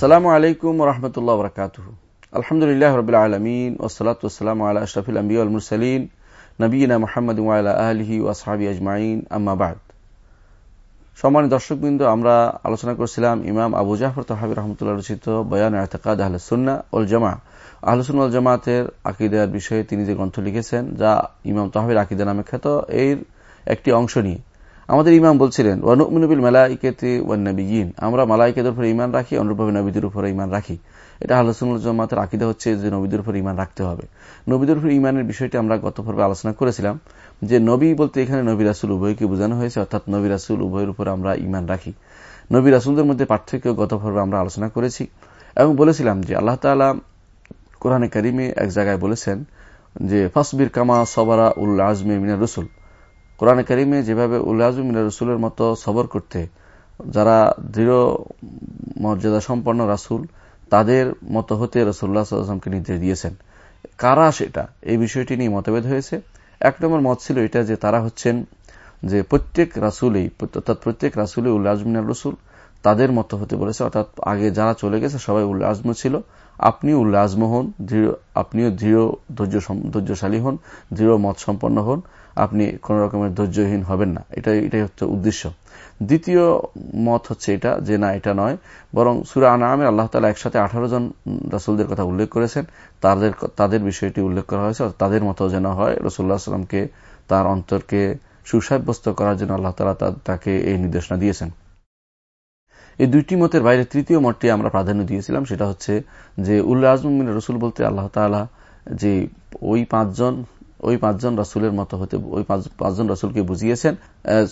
আসসালামু আলাইকুম রহমতুল্লাহ বরকাত আলহামদুলিল্লাহ রবিল আলমিন ওসলাত ওসালাম আল্লাহ আশরফুল আম্বিউল মুরসালিন নবীনা মোহাম্মদ আলহি ওয়াসাবি আজমাইন। আম্মাবাদ সম্মানিত দর্শকবৃন্দ, আমরা আলোচনা করছিলাম ইমাম আবু জাফর তহাবি রহমতুল্লাহ রচিত বয়ান আহতাকাদ আহলসুন্না উল জামা আহলসুন্না উল জামাতের আকিদার বিষয়ে তিনি যে গ্রন্থ লিখেছেন, যা ইমাম তহাবির আকিদা নামে খ্যাত, এর একটি অংশ নিয়ে। আমাদের ইমাম বলছিলেন ওয়ানুবিল মালাইকেতে ওয়ান্নবীন আমরা মালাইকেদের উপরে ইমান রাখি, অনুরূপভাবে নবীদের উপরে ইমান রাখি। এটা আলোচনা জমাতের আকিদা হচ্ছে যে নবীদের উপর ইমান রাখতে হবে। নবীদের উপর ইমানের বিষয়টি আমরা গত পর্বে আলোচনা করেছিলাম, যে নবী বলতে এখানে নবী রাসুল উভয়কে বোঝানো হয়েছে, অর্থাৎ নবী রাসুল উভয়ের উপর আমরা ইমান রাখি। নবী রাসুলদের মধ্যে পার্থক্য গত পর্বে আমরা আলোচনা করেছি এবং বলেছিলাম যে আল্লাহ তালা কোরআনে করিমে এক জায়গায় বলেছেন যে, ফসবির কামা সবারা উল আজমে মিনা রসুল। কোরআন করিমে যেভাবে উল্লাজমিনা রসুলের মতো সবর করতে, যারা দৃঢ় মর্যাদা সম্পন্ন রাসুল, তাদের মতো হতে রসুল্লাহামকে নির্দেশ দিয়েছেন। কারা সেটা? এই বিষয়টি নিয়ে মতভেদ হয়েছে। এক নম্বর মত ছিল এটা যে তারা হচ্ছেন যে প্রত্যেক রাসুলেই, অর্থাৎ প্রত্যেক রাসুলে উল্লা আজমিনার রসুল, তাদের মতো হতে বলেছে। অর্থাৎ আগে যারা চলে গেছে সবাই উল্লা আজম ছিল আপনি উল্লা আজম হন আপনিও দৃঢ় ধৈর্য ধৈর্যশালী হন, দৃঢ় মত সম্পন্ন হন, আপনি কোন রকমের ধৈর্যহীন হবেন না। এটা এটাই হচ্ছে উদ্দেশ্য। দ্বিতীয় মত হচ্ছে এটা, যে না, এটা নয়। বরং সুরা আনামে আল্লাহ তালা একসাথে আঠারো জন রাসুলদের কথা উল্লেখ করেছেন। তাদের তাদের বিষয়টি উল্লেখ করা হয়েছে। তাদের মতো যেন হয় রসুল্লাহ সাল্লামকে তার অন্তরকে সুসাব্যস্ত করার জন্য আল্লাহ তালা তাকে এই নির্দেশনা দিয়েছেন। এই দুইটি মতের বাইরে তৃতীয় মতটি আমরা প্রাধান্য দিয়েছিলাম, সেটা হচ্ছে যে উল্লাহ আজমিন রসুল বলতে আল্লাহ তালা যে ওই পাঁচজন ওই পাঁচজন রাসুলের মতো হতে, ওই পাঁচজন রাসুলকে বুঝিয়েছেন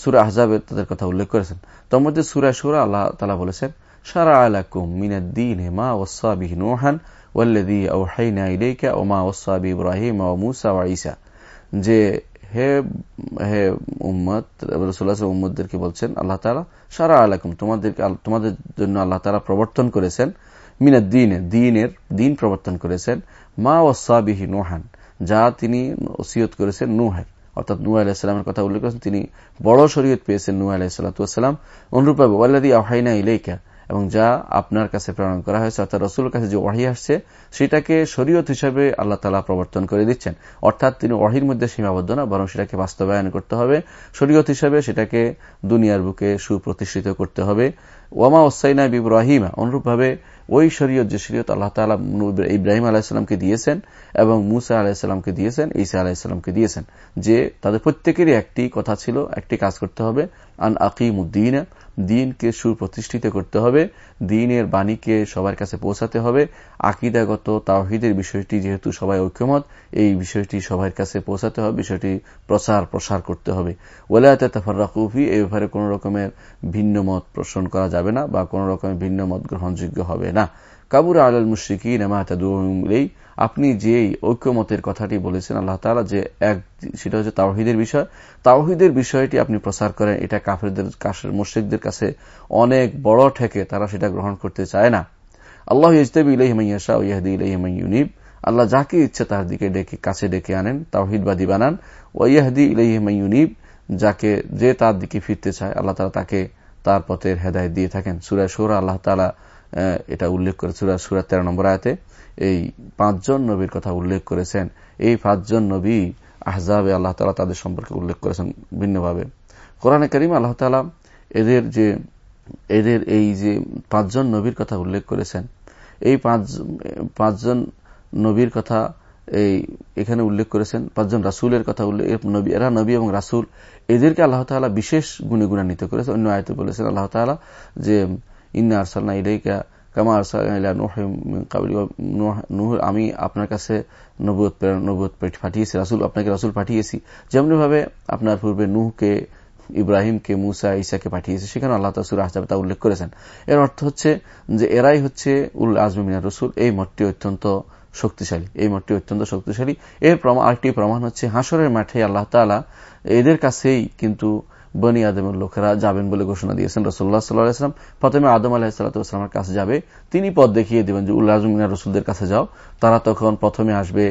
সুরা আহজাবের তাদের কথা উল্লেখ করেছেন। তার মধ্যে সুরা সুরা আল্লাহ তালা বলেছেন সারা আলাকুম মিনাদ্দিন মা ওসাবিহ নোহান ওয়াল্লাদি আউহাইনা ইলাইকা ওমা ওসাবি ইব্রাহিম ও মুসা ওয়া ঈসা। যে হে হে উম্মদ রসুল্লাহ উম্মদদেরকে বলছেন, আল্লাহ তালা সারা আলাকুম, তোমাদেরকে তোমাদের জন্য আল্লাহ তালা প্রবর্তন করেছেন, মিনাদ দিনের দিনের দিন প্রবর্তন করেছেন, মা ওসাবিহি নোহান, যা তিনি ওসিয়ত করেছেন নুহের। অর্থাৎ নু আলাহিসামের কথা উল্লেখ করেছেন, তিনি বড় শরীয়ত পেয়েছেন নু আলাহিসাল্লাম অনুরূপভাবে ওয়াল্লাদি আহাইনা ইলেইকা এবং যা আপনার কাছে প্রেরণ করা হয়েছে, অর্থাৎ রসুলের কাছে যে ওয়াহি আসছে, সেটাকে শরীয়ত হিসাবে আল্লাহ তালা প্রবর্তন করে দিচ্ছেন। অর্থাৎ তিনি ওয়াহির মধ্যে সীমাবদ্ধ না, বরং সেটাকে বাস্তবায়ন করতে হবে। শরীয়ত হিসাবে সেটাকে দুনিয়ার বুকে সুপ্রতিষ্ঠিত করতে হবে। ওয়ামা ওসাইনা বিব্রাহিমা, অনুরূপভাবে ওই শরীয়ত যে শরীয়ত আল্লাহ তালা ইব্রাহিম আলাহিসামকে দিয়েছেন এবং মুসা আলাহিসামকে দিয়েছেন, ঈসা আলাহিসামকে দিয়েছেন। যে তাদের প্রত্যেকেরই একটি কথা ছিল, একটি কাজ করতে হবে, আন আকিম উদ্দিন দিনকে সুপ্রতিষ্ঠিত করতে হবে, দিনের বাণীকে সবার কাছে পৌঁছাতে হবে। আকিদাগত তাওহিদের বিষয়টি যেহেতু সবাই ঐক্যমত, এই বিষয়টি সবার কাছে পৌঁছাতে হবে, বিষয়টি প্রচার প্রসার করতে হবে। ওলায়তে তাফাররাকুফি এই ব্যাপারে কোন রকমের ভিন্ন মত পোষণ করা যাবে না বা কোন রকমের ভিন্ন মত গ্রহণযোগ্য হবে না। কাবুর আলাল মুশ্রিকি নেমাহাতাদুলেই আপনি যে ঐক্যমতের কথাটি বলেছেন, আল্লাহ তালা যে এক, সেটা হচ্ছে তাওহিদের বিষয়। তাওহিদের বিষয়টি আপনি প্রচার করেন, এটা কাফেরদের কাশের মুশ্রিকদের কাছে অনেক বড় ঠেকে, তারা সেটা গ্রহণ করতে চায় না। আল্লাহ ইজতাবি ইলাহিমাইয়াশা ইয়াহদি ইলাহিমাইউনিব আল্লাহ যাকে ইচ্ছে তার দিকে ডেকে, কাছে ডেকে আনেন, তাওহিদবাদী বানান। ওয়াইয়াহদি ইলাহিমাইউনিব যাকে যে তার দিকে ফিরতে চায়, আল্লাহ তালা তাকে তার পথের হেদায়ত দিয়ে থাকেন। সুরায় সুরা আল্লাহ তালা এটা উল্লেখ করে সুরা সুরা তেরো নম্বর আয়তে, এই পাঁচজন নবীর কথা উল্লেখ করেছেন। এই পাঁচজন নবী আহজাবে আল্লাহ তালা তাদের সম্পর্কে উল্লেখ করেছেন ভিন্নভাবে। কোরআনে করিম আল্লাহ তালা এদের যে, এদের এই যে পাঁচজন নবীর কথা উল্লেখ করেছেন, এই পাঁচ, পাঁচজন নবীর কথা এই, এখানে উল্লেখ করেছেন, পাঁচজন রাসুলের কথা উল্লেখ নবী, এরা নবী এবং রাসুল, এদেরকে আল্লাহ তালা বিশেষ গুণে গুণান্বিত করেছে। অন্য আয়তে বলেছেন আল্লাহ তালা যে ইন্না কামা আমি আপনার কাছে পাঠিয়েছি, রাসুল, আপনাকে রাসুল পাঠিয়েছি। যেমনভাবে আপনার পূর্বে নুহকে, ইব্রাহিমকে, মুসা ইসাকে পাঠিয়েছে, সেখানে আল্লাহ তাসুর আহজাব তা উল্লেখ করেছেন। এর অর্থ হচ্ছে যে এরাই হচ্ছে উল আজমিনা রসুল, এই মতটি অত্যন্ত শক্তিশালী, এই মতটি অত্যন্ত শক্তিশালী। এর আরেকটি প্রমাণ হচ্ছে হাসরের মাঠে আল্লাহ তালা এদের কাছেই কিন্তু বনি আদমের লোকেরা যাবেন বলে ঘোষণা দিয়েছেন রসুল্লাহ সাল্লাহাম প্রথমে আদম আলাহিসাল্লামের কাছে যাবে। তিনি পথ দেখিয়ে দেবেন যে, উল্লাহ রসুলদের কাছে যাও। তারা তখন প্রথমে আসবে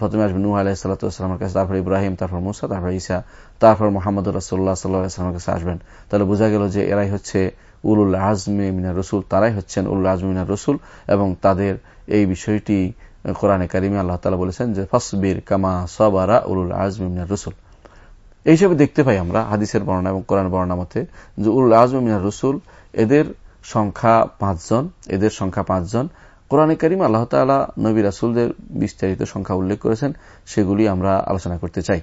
প্রথমে আসবে নুহ আলাহ সাল্লাহামের কাছে, তারপর ইব্রাহিম, তারপর মুসা, তারপর ইসা তারপর মোহাম্মদ রসোল্লাহ সাল্লাহামের কাছে আসবেন। তাহলে বোঝা গেল যে, এরাই হচ্ছে উলুল আজমে মিনার রসুল, তারাই হচ্ছেন উল্লাহ আজম মিনার রসুল এবং তাদের এই বিষয়টি কোরআনে কারিমে আল্লাহ তালা বলেছেন যে, ফসবির কামা সবারা উলুল আজম মিনার রসুল। এই হিসেবে দেখতে পাই আমরা হাদিসের বর্ণনা এবং কোরআন বর্ণনা মতে যে উল আজম মিনার রসুল, এদের সংখ্যা পাঁচজন, এদের সংখ্যা পাঁচজন। কোরআনে করিম আল্লাহ তালা নবী রাসুলদের বিস্তারিত সংখ্যা উল্লেখ করেছেন, সেগুলি আমরা আলোচনা করতে চাই।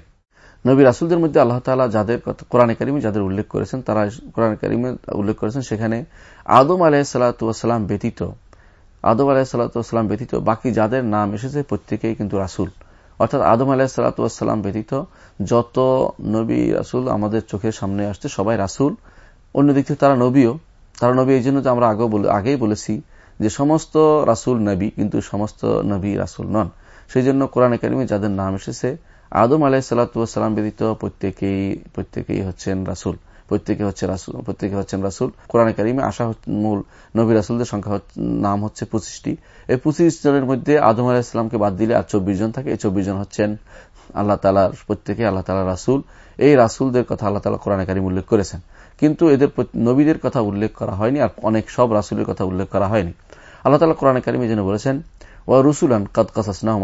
নবী রাসুলদের মধ্যে আল্লাহ তালা যাদের কোরআনে করিমে যাদের উল্লেখ করেছেন, তারা কোরআন করিমে উল্লেখ করেছেন, সেখানে আদম আলাহ সাল্লাতাম ব্যতীত, আদম আলাহ সাল্লাতাম ব্যতীত বাকি যাদের নাম এসেছে, প্রত্যেকেই কিন্তু রাসুল। অর্থাৎ আদম আলাহ সাল্লাতাম ব্যতীত যত নবী রাসুল আমাদের চোখের সামনে আসছে, সবাই রাসুল। অন্যদিক থেকে তারা নবীও। তারা নবী এই জন্য আমরা আগে আগেই বলেছি যে সমস্ত রাসুল নবী, কিন্তু সমস্ত নবী রাসুল নন। সেই জন্য কোরআন একাডেমি যাদের নাম এসেছে, আদম আলাহ সাল্লাতাম ব্যতীত প্রত্যেকেই প্রত্যেকেই হচ্ছেন রাসুল। প্রত্যেকে হচ্ছে রাসুল, প্রত্যেকে হচ্ছেন রাসুল। কোরআন কারিমে আসা মূল নবী রাসুলদের সংখ্যা নাম হচ্ছে পঁচিশটি। এই পঁচিশ জনের মধ্যে আদম আলাহিসামকে বাদ দিলে আর চব্বিশ জন থাকে। এই চব্বিশ জন হচ্ছেন আল্লাহ তালার প্রত্যেকে আল্লাহ তালা রাসুল। এই রাসুলদের কথা আল্লাহ তালা কোরআন কারিম উল্লেখ করেছেন। কিন্তু এদের নবীদের কথা উল্লেখ করা হয়নি আর অনেক সব রাসুলের কথা উল্লেখ করা হয়নি। আল্লাহ তালা কোরআন কারিমে যেন বলেছেন ও রসুলান কদ কাসাসনাহম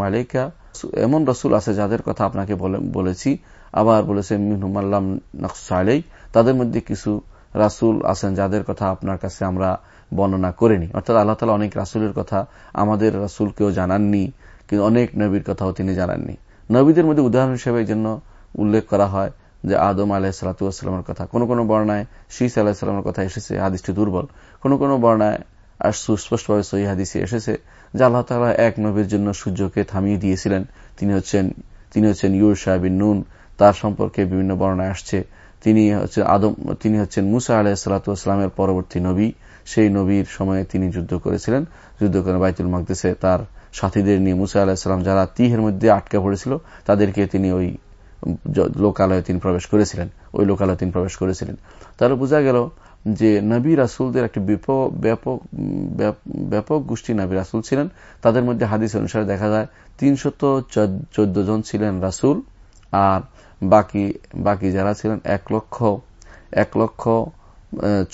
এমন রসুল আছে যাদের কথা আপনাকে বলেছি। আবার বলেছে মিনহুমাল্লাম নকশা আলাই তাদের মধ্যে কিছু রাসুল আছেন যাদের কথা আপনার কাছে আমরা বর্ণনা করিনি। অর্থাৎ আল্লাহ তালা অনেক রাসুলের কথা আমাদের রাসুলকেও জানাননি, কিন্তু অনেক নবীর কথাও তিনি জানাননি। নবীদের মধ্যে উদাহরণ হিসেবে জন্য উল্লেখ করা হয় যে আদম আলাহ সালাতামের কথা। কোন কোন বর্ণায় শীষ আলাহিসাল্লামের কথা এসেছে হাদিসটি দুর্বল। কোন কোন বর্ণায় আর সুস্পষ্টভাবে সহি হাদিসে এসেছে যে আল্লাহ তালা এক নবীর জন্য সূর্যকে থামিয়ে দিয়েছিলেন। তিনি হচ্ছেন তিনি হচ্ছেন ইউর সাহাবিন নুন। তার সম্পর্কে বিভিন্ন বর্ণায় আসছে। তিনি হচ্ছে আদম, তিনি হচ্ছেন মুসা আলাহ সালাতামের পরবর্তী নবী। সেই নবীর সময়ে তিনি যুদ্ধ করেছিলেন। যুদ্ধ করে বাইতুল মকদেশে তার সাথীদের নিয়ে মুসা আলাহিসাল্লাম যারা তিহের মধ্যে আটকা পড়েছিল, তাদেরকে তিনি ওই লোকালয়ে তিনি প্রবেশ করেছিলেন। ওই লোকালয়ে তিনি প্রবেশ করেছিলেন। তাহলে বোঝা গেল যে নবী রাসুলদের একটি ব্যাপক ব্যাপক গোষ্ঠী নবী রাসুল ছিলেন। তাদের মধ্যে হাদিস অনুসারে দেখা যায় তিনশত চোদ্দ জন ছিলেন রাসুল আর বাকি বাকি যারা ছিলেন, এক লক্ষ এক লক্ষ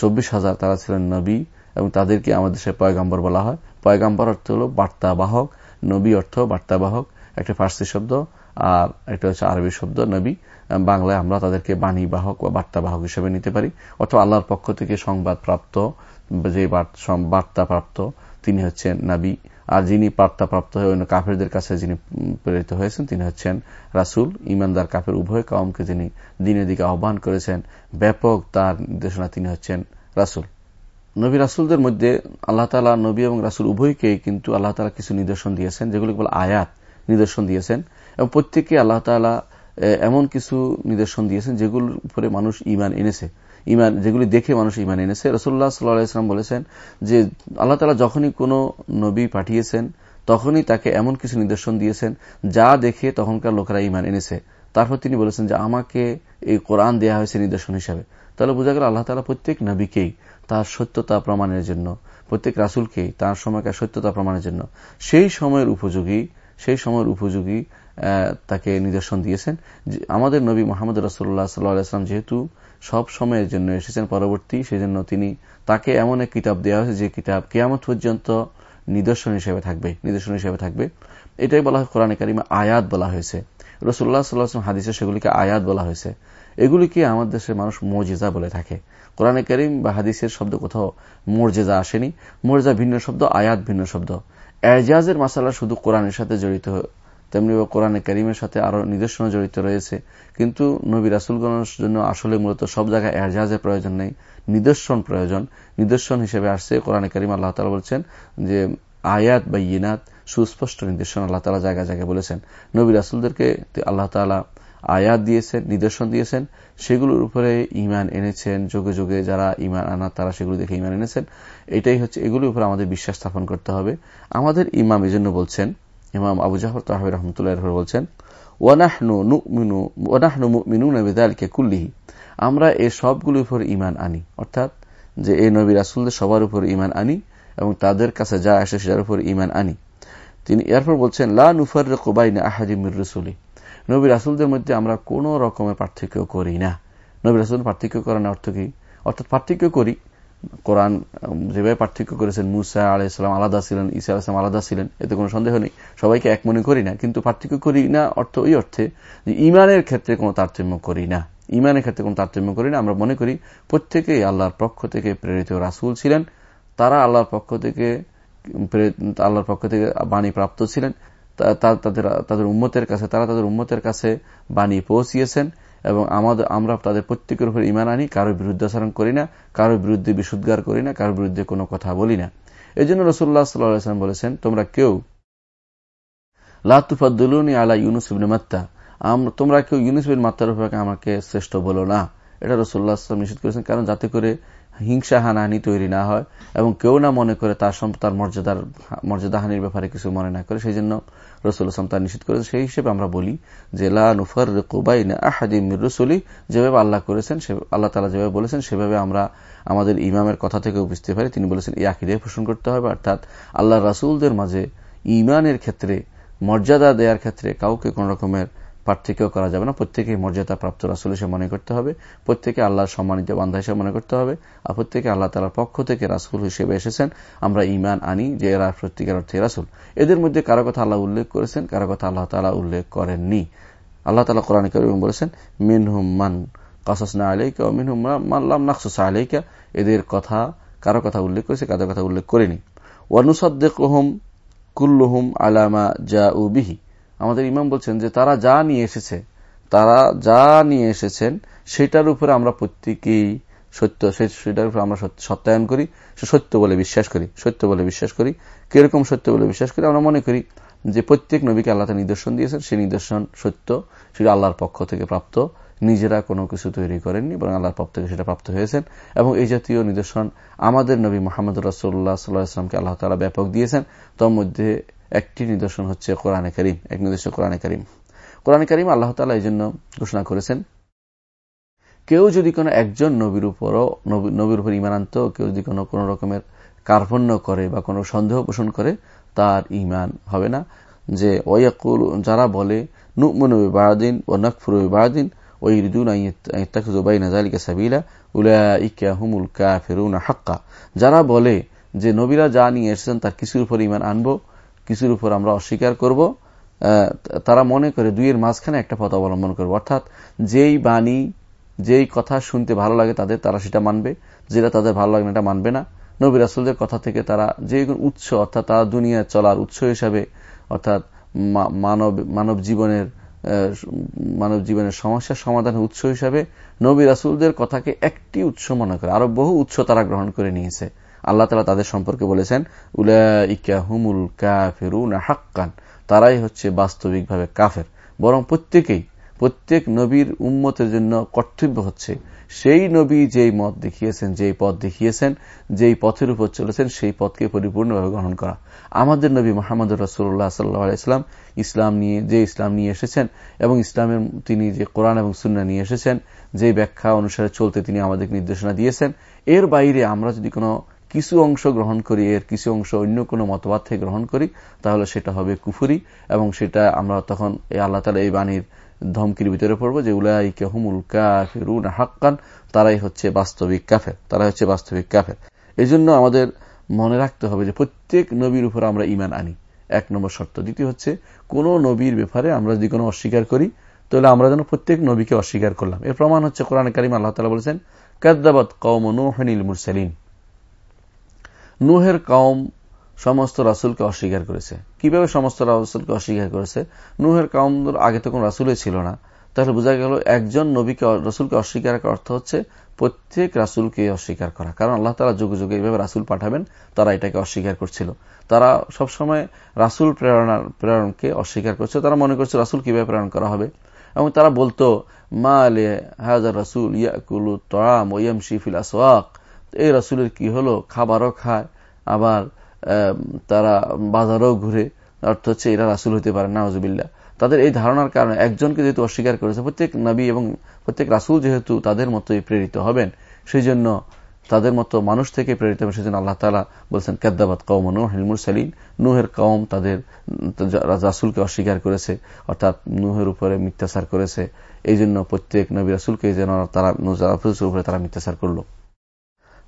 চব্বিশ হাজার তারা ছিলেন নবী এবং তাদেরকে আমাদের সে পয়গাম্বর বলা হয়। পয়গাম্বর অর্থ হল বার্তাবাহক। নবী অর্থ বার্তাবাহক, একটা ফার্সি শব্দ, আর এটা হচ্ছে আরবি শব্দ নবী। বাংলায় আমরা তাদেরকে বাণী বাহক বা বার্তাবাহক হিসেবে নিতে পারি। অথবা আল্লাহর পক্ষ থেকে সংবাদ প্রাপ্ত যে বার্তা প্রাপ্ত তিনি হচ্ছেন নবী। আর যিনি বার্তাপ্রাপ্ত হয়ে অন্য কাফেরদের কাছে যিনি প্রেরিত হয়েছেন, তিনি হচ্ছেন রাসুল ইমানদার কাফের উভয় কাউমকে যিনি দিনের দিকে আহ্বান করেছেন, ব্যাপক তার নির্দেশনা তিনি হচ্ছেন রাসুল। নবী রাসুলদের মধ্যে আল্লাহ তালা নবী এবং রাসুল উভয়কেই কিন্তু আল্লাহ তালা কিছু নিদর্শন দিয়েছেন, যেগুলো কেবল আয়াত নিদর্শন দিয়েছেন। এবং প্রত্যেকে আল্লাহ তালা এমন কিছু নিদর্শন দিয়েছেন যেগুলোর উপরে মানুষ ইমান এনেছে। ইমান যেগুলি দেখে মানুষ ইমান এনেছে। রসুল্লাহ সাল্লাহাম বলেছেন যে আল্লাহ তালা যখনই কোনো নবী পাঠিয়েছেন, তখনই তাকে এমন কিছু নিদর্শন দিয়েছেন যা দেখে তখনকার লোকেরা ইমান এনেছে। তারপর তিনি বলেছেন যে, আমাকে এই কোরআন দেয়া হয়েছে নিদর্শন হিসাবে। তাহলে বোঝা গেল আল্লাহ তালা প্রত্যেক নবীকেই তার সত্যতা প্রমাণের জন্য, প্রত্যেক রাসুলকেই তার সময়কার সত্যতা প্রমাণের জন্য। সেই সময়ের উপযোগী, সেই সময়ের উপযোগী তাকে নিদর্শন দিয়েছেন। আমাদের নবী মোহাম্মদ রসুল্লাহ সাল্লাহাম যেহেতু সব সময়ের জন্য এসেছেন পরবর্তী সেই জন্য তিনি তাকে এমন এক কিতাব দেওয়া হয়েছে যে কিতাব কেয়ামত পর্যন্ত নিদর্শন হিসেবে থাকবে, নিদর্শন হিসেবে থাকবে। এটাই বলা হয় কোরআন কারিমে আয়াত বলা হয়েছে। রসুল্লাহ সাল্লাহাম হাদিসে সেগুলিকে আয়াত বলা হয়েছে। এগুলিকে আমাদের দেশের মানুষ মর্যাদা বলে থাকে। কোরআনে করিম বা হাদিসের শব্দ কোথাও মর্যাদা আসেনি। মর্যাদা ভিন্ন শব্দ, আয়াত ভিন্ন শব্দ। এজাজের মাসালা শুধু কোরআনের সাথে জড়িত তেমনি কোরআনে করিমের সাথে আরও নিদর্শন জড়িত রয়েছে। কিন্তু নবী রাসুলগণের জন্য আসলে মূলত সব জায়গায় এজাজের প্রয়োজন নেই, নিদর্শন প্রয়োজন। নিদর্শন হিসেবে আসছে কোরআনে করিম আল্লাহ তালা বলছেন যে, আয়াত বা ইনাত সুস্পষ্ট নিদর্শন আল্লাহ তালা জায়গায় জায়গায় বলেছেন। নবী রাসুলদেরকে আল্লাহ তালা আয়াত দিয়েছেন, নিদর্শন দিয়েছেন, সেগুলোর উপরে ইমান এনেছেন, যোগে যোগে যারা ইমান আনা তারা সেগুলো দেখে ইমান এনেছেন। এটাই হচ্ছে, এগুলির উপরে আমাদের বিশ্বাস স্থাপন করতে হবে। আমাদের ইমাম এই জন্য বলছেন ইমাম আবু জাহর তাহবে রহমতুল্লাহ বলছেন ওয়ানাহনু মিনু ওয়ানাহনু কুল্লিহি। আমরা এই সবগুলোর উপর ইমান আনি, অর্থাৎ যে এই নবী রাসুলদের সবার উপর ইমান আনি এবং তাদের কাছে যা আসে সেটার উপর ইমান আনি। তিনি এরপর বলছেন, লা নুফার কোবাইনা আহাজিমির রসুলি। নবী রাসুলদের মধ্যে আমরা কোন রকমের পার্থক্য করি না। নবী রাসুল পার্থক্য করার অর্থ কি? অর্থাৎ পার্থক্য করি কোরআন যেভাবে পার্থক্য করেছেন, মুসা আলাইসালাম আলাদা ছিলেন ইসা আলাইসলাম আলাদা ছিলেন, এতে কোনো সন্দেহ নেই। সবাইকে এক মনে করি না, কিন্তু পার্থক্য করি না অর্থ ওই অর্থে যে ইমানের ক্ষেত্রে কোনো তারতম্য করি না। ইমানের ক্ষেত্রে কোনো তারতম্য করি না। আমরা মনে করি প্রত্যেকেই আল্লাহর পক্ষ থেকে প্রেরিত রাসুল ছিলেন। তারা আল্লাহর পক্ষ থেকে আল্লাহর পক্ষ থেকে বাণী প্রাপ্ত ছিলেন। তাদের তাদের উম্মতের কাছে, তারা তাদের উম্মতের কাছে বাণী পৌঁছিয়েছেন। এবং আমাদের আমরা তাদের প্রত্যেকের উপর ইমান আনি, কারোর বিরুদ্ধাচরণ করি না, কারোর বিরুদ্ধে বিশুদ্গার করি না, কারোর বিরুদ্ধে কোনো কথা বলি না। এই জন্য রসুল্লাহ সাল্লাম বলেছেন, তোমরা কেউ লাতুফাদ্দুলুনি আলা ইউনুস মাত্তা। তোমরা কেউ ইউনুস মাত্তার উপরে আমাকে শ্রেষ্ঠ বলো না। এটা রসুল্লাহ নিষেধ করেছেন, কারণ যাতে করে হিংসা হানাহানি তৈরি না হয় এবং কেউ না মনে করে তার তার মর্যাদার, মর্যাদা হানির ব্যাপারে কিছু মনে না করে। সেই জন্য রসুল আসলাম তার নিষেধ করেছে সেই হিসেবে আমরা বলি যে লাফার কুবাইন আহাদিমির রসুলি। যেভাবে আল্লাহ করেছেন আল্লাহ তালা যেভাবে বলেছেন, সেভাবে আমরা আমাদের ইমামের কথা থেকে বুঝতে পারি। তিনি বলেছেন, এই আকিদে পোষণ করতে হবে। অর্থাৎ আল্লাহ রাসুলদের মাঝে ইমানের ক্ষেত্রে, মর্যাদা দেওয়ার ক্ষেত্রে কাউকে কোন রকমের পার্থক্য করা যাবে না। প্রত্যেকে মর্যাদা প্রাপ্ত রাসুল হিসেবে মনে করতে হবে, প্রত্যেকে আল্লাহর সম্মানিত বান্ধা হিসেবে মনে করতে হবে, আর প্রত্যেকে আল্লাহ তালার পক্ষ থেকে রাসুল হিসেবে এসেছেন। আমরা ইমান আনি যে এরা প্রত্যেকের অর্থে রাসুল। এদের মধ্যে কারও কথা আল্লাহ উল্লেখ করেছেন, কারও কথা আল্লাহ তালা উল্লেখ করেননি। আল্লাহ তালা কোরআন করিম বলেছেন, মিনহুম মান কাসাসনা আলাইকা মিনহুম মাল্লাম নাকসুসা আলাইকা। এদের কথা, কারও কথা উল্লেখ করেছে কারও কথা উল্লেখ করেনি। ওয়ানুসাদ্দেক কুল্লুহুম আলামা জা বিহি। আমাদের ইমাম বলছেন যে তারা যা নিয়ে এসেছে, তারা যা নিয়ে এসেছেন, সেটার উপরে আমরা প্রত্যেকেই সত্য সেটার উপরে আমরা সত্যায়ন করি, সে সত্য বলে বিশ্বাস করি, সত্য বলে বিশ্বাস করি। কীরকম সত্য বলে বিশ্বাস করি? আমরা মনে করি যে প্রত্যেক নবীকে আল্লাহ নিদর্শন দিয়েছেন, সেই নিদর্শন সত্য, সেটা আল্লাহর পক্ষ থেকে প্রাপ্ত। নিজেরা কোনো কিছু তৈরি করেননি, বরং আল্লাহর পক্ষ থেকে সেটা প্রাপ্ত হয়েছেন। এবং এই জাতীয় নিদর্শন আমাদের নবী মোহাম্মদ রাসুল্লাহ সাল্লাহ ইসলামকে আল্লাহ তালা ব্যাপক দিয়েছেন। তার মধ্যে একটি নিদর্শন হচ্ছে কোরআনে করিম, এক নির্দেশ কোরআনে করিম। কোরআনে করিম আল্লাহ তালা এই জন্য ঘোষণা করেছেন, কেউ যদি কোনো একজন নবীর উপরও নবীর উপর ইমান আনত, কেউ যদি কোনো, কোন রকমের কার্পণ্য করে বা কোনো সন্দেহ পোষণ করে, তার ইমান হবে না। যে ওয়াকুল যারা বলে নুমনবী বারাদিন ও নকফুর বারাদিন ওই রিদুন আইতাকুজুবাই নাজালিকা সাবিলা উলা ইকা হুমুল কাফেরুন হাক্কা। যারা বলে যে নবীরা যা নিয়ে এসেছেন তার কিছুর উপর ইমান আনব কিছুর উপর আমরা অস্বীকার করব তারা মনে করে দুইয়ের মাঝখানে একটা পথ অবলম্বন করব। অর্থাৎ যেই বাণী, যেই কথা শুনতে ভালো লাগে তাদের, তারা সেটা মানবে। যেটা তাদের ভালো লাগে এটা মানবে না। নবী রাসুলদের কথা থেকে তারা যে উৎস, অর্থাৎ তারা দুনিয়া চলার উৎস হিসাবে, অর্থাৎ মানব মানব জীবনের মানব জীবনের সমস্যার সমাধানের উৎস হিসাবে নবী রাসুলদের কথাকে একটি উৎস মনে করে। আরও বহু উৎস তারা গ্রহণ করে নিয়েছে। আল্লাহ তালা তাদের সম্পর্কে বলেছেন উলা হুমুল কাফেরুন হাক্কান। তারাই হচ্ছে বাস্তবিকভাবে কাফের। বরং প্রত্যেকেই, প্রত্যেক নবীর উম্মতের জন্য কর্তব্য হচ্ছে, সেই নবী যেই মত দেখিয়েছেন, যেই পথ দেখিয়েছেন, যেই পথের উপর চলেছেন, সেই পথকে পরিপূর্ণভাবে গ্রহণ করা। আমাদের নবী মোহাম্মদ রসুল্লাহ সাল্লাহ ইসলাম ইসলাম নিয়ে, যে ইসলাম নিয়ে এসেছেন এবং ইসলামের তিনি যে কোরআন এবং সুন্না নিয়ে এসেছেন যে ব্যাখ্যা অনুসারে চলতে তিনি আমাদের নির্দেশনা দিয়েছেন, এর বাইরে আমরা যদি কোনো কিছু অংশ গ্রহণ করি, এর কিছু অংশ অন্য কোনো মতবাদ থেকে গ্রহণ করি, তাহলে সেটা হবে কুফুরি এবং সেটা আমরা তখন এই আল্লাহ তালা এই বাণীর ধমকির ভিতরে পড়ব যে, উলাইকে হুমুল কাফেরুন হাক্কান, তারাই হচ্ছে বাস্তবিক কাফের, তারাই হচ্ছে বাস্তবিক কাফের। এই জন্য আমাদের মনে রাখতে হবে যে, প্রত্যেক নবীর উপর আমরা ইমান আনি। এক নম্বর শর্ত। দ্বিতীয় হচ্ছে, কোন নবীর ব্যাপারে আমরা যদি কোনো অস্বীকার করি, তাহলে আমরা যেন প্রত্যেক নবীকে অস্বীকার করলাম। এর প্রমাণ হচ্ছে কোরআন কারিম আল্লাহ তালা বলেছেন কাদ্দাবাদ কৌম নুহনিল মুরসালিন। নুহের কম সমস্ত রাসুলকে অস্বীকার করেছে। কীভাবে সমস্ত রাসুলকে অস্বীকার করেছে? নুহের কম আগে তো কোন রাসুলই ছিল না। তাহলে বোঝা গেল একজন নবীকে, রসুলকে অস্বীকার করার অর্থ হচ্ছে প্রত্যেক রাসুলকে অস্বীকার করা। কারণ আল্লাহ তালা যুগে যুগে এইভাবে রাসুল পাঠাবেন, তারা এটাকে অস্বীকার করছিল। তারা সবসময় রাসুল প্রেরণার প্রেরণকে অস্বীকার করছে। তারা মনে করছে রাসুল কীভাবে প্রেরণ করা হবে? এবং তারা বলতো, মা আলে হাজার রাসুল ইয়াকুলু তরাম ওয়াম শিফিল আসওয়াক। এই রাসুলের কি হলো? খাবারও খায় আবার তারা বাজারও ঘুরে, অর্থ হচ্ছে এরা রাসুল হতে পারে নাজবিল্লা তাদের এই ধারণার কারণে একজনকে যেহেতু অস্বীকার করেছে, প্রত্যেক নবী এবং প্রত্যেক রাসুল যেহেতু তাদের মতোই প্রেরিত হবেন সেই জন্য তাদের মতো মানুষ থেকে প্রেরিত হবে সেজন্য আল্লাহ তালা বলছেন কেদ্দাবাদ কৌম নুহিল সালিন নুহের কৌম তাদের, রাসুলকে অস্বীকার করেছে, অর্থাৎ নুহের উপরে মিথ্যাচার করেছে। এই জন্য প্রত্যেক নবী রাসুলকে যেন তারা উপরে তারা মিথ্যাচার করল।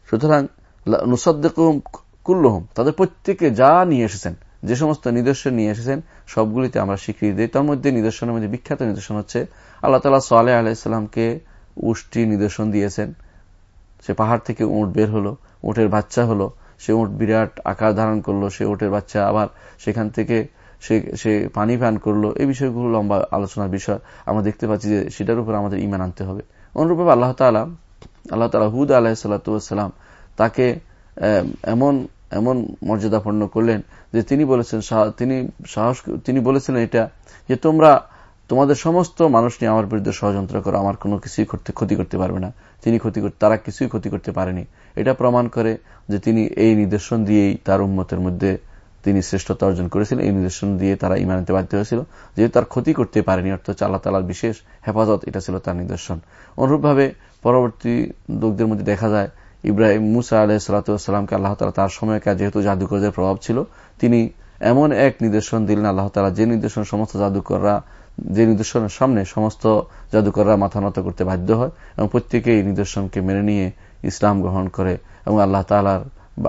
সুতরাং নুসদ্দেকুম কুল্লহম, তাদের প্রত্যেকে যা নিয়ে এসেছেন, যে সমস্ত নিদর্শন নিয়ে এসেছেন, সবগুলিতে আমরা স্বীকৃতি দিই। তার মধ্যে নিদর্শনের মধ্যে বিখ্যাত নিদর্শন হচ্ছে আল্লাহ তালা সালে আলাইসাল্লামকে উষ্টি নিদর্শন দিয়েছেন। সে পাহাড় থেকে উঁট বের হলো, উঁটের বাচ্চা হলো, সে উঁট বিরাট আকার ধারণ করল, সে উঁটের বাচ্চা আবার সেখান থেকে সে সে পানি পান করল। এই বিষয়গুলো লম্বা আলোচনার বিষয়। আমরা দেখতে পাচ্ছি যে সেটার উপর আমাদের ইমান আনতে হবে। অনুরূপভাবে আল্লাহ তালা আল্লাহ তালা হুদ আলাহিসাল্লাম তাকে এমন এমন মর্যাদাপন্ন করলেন যে তিনি বলেছেন তিনি সাহস, তিনি বলেছিলেন এটা, যে তোমরা, তোমাদের সমস্ত মানুষ নিয়ে আমার বিরুদ্ধে ষড়যন্ত্র করো, আমার কোনো কিছুই করতে ক্ষতি করতে পারবে না। তিনি ক্ষতি করতে তারা কিছুই ক্ষতি করতে পারেনি। এটা প্রমাণ করে যে তিনি এই নিদর্শন দিয়েই তার উন্মতের মধ্যে তিনি শ্রেষ্ঠতা অর্জন করেছিলেন। এই নিদর্শন দিয়ে তারা ইমানাতে বাধ্য হয়েছিল, যেহেতু তার ক্ষতি করতে পারেনি, অর্থাৎ আল্লাহ তালার বিশেষ হেফাজত, এটা ছিল তার নিদর্শন। অনুরূপভাবে পরবর্তী লোকদের মধ্যে দেখা যায় ইব্রাহিম মুসা আলাহ সাল্লাতামকে আল্লাহ তালা তার সময়কার যেহেতু জাদুকরদের প্রভাব ছিল, তিনি এমন এক নিদর্শন দিলেন, আল্লাহ তালা যে নিদর্শন সমস্ত জাদুকররা, যে নিদর্শনের সামনে সমস্ত জাদুকররা মাথা নত করতে বাধ্য হয় এবং প্রত্যেকে এই নিদর্শনকে মেনে নিয়ে ইসলাম গ্রহণ করে এবং আল্লাহ তালার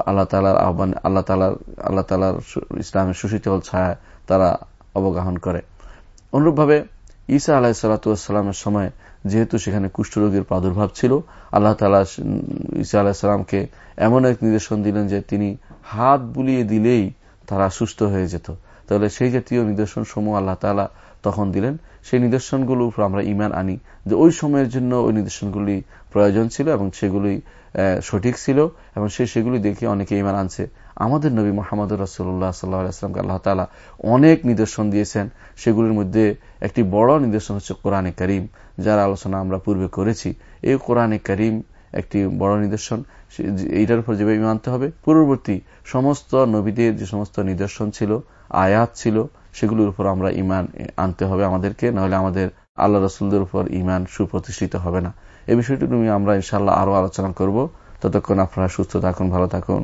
আল্লাহ তালার আহ্বান, আল্লাহ তালার আল্লাহ তালার ইসলামের সুশীতল ছায়া তারা অবগাহন করে। অনুরূপভাবে ঈসা আলাহ সাল্লাতামের সময় যেহেতু সেখানে কুষ্ঠরোগের প্রাদুর্ভাব ছিল, আল্লাহ তালা ঈসা আলাহিসাল্লামকে এমন এক নির্দেশন দিলেন যে তিনি হাত বুলিয়ে দিলেই তারা সুস্থ হয়ে যেত। তাহলে সেই জাতীয় নিদর্শন সমূহ আল্লাহ তালা তখন দিলেন। সেই নিদর্শনগুলোর উপর আমরা ইমান আনি যে ওই সময়ের জন্য ওই নিদর্শনগুলি প্রয়োজন ছিল এবং সেগুলি সঠিক ছিল এবং সে সেগুলি দেখে অনেকে ইমান আনছে। আমাদের নবী মোহাম্মদ রসুল্লাহ সাল্লাহামকে আল্লাহ তালা অনেক নিদর্শন দিয়েছেন। সেগুলির মধ্যে একটি বড় নিদর্শন হচ্ছে কোরআনে করিম, যার আলোচনা আমরা পূর্বে করেছি। এই কোরআনে করিম একটি বড় নিদর্শন। এইটার উপর যেভাবে মানতে হবে, পূর্ববর্তী সমস্ত নবীদের যে সমস্ত নিদর্শন ছিল, আয়াত ছিল, সেগুলোর উপর আমরা ইমান আনতে হবে আমাদেরকে, নাহলে আমাদের আল্লাহ রসুলদের উপর ইমান সুপ্রতিষ্ঠিত হবে না। এই বিষয়টি আমরা ইনশাল্লাহ আরও আলোচনা করব। ততক্ষণ আপনারা সুস্থ থাকুন, ভালো থাকুন।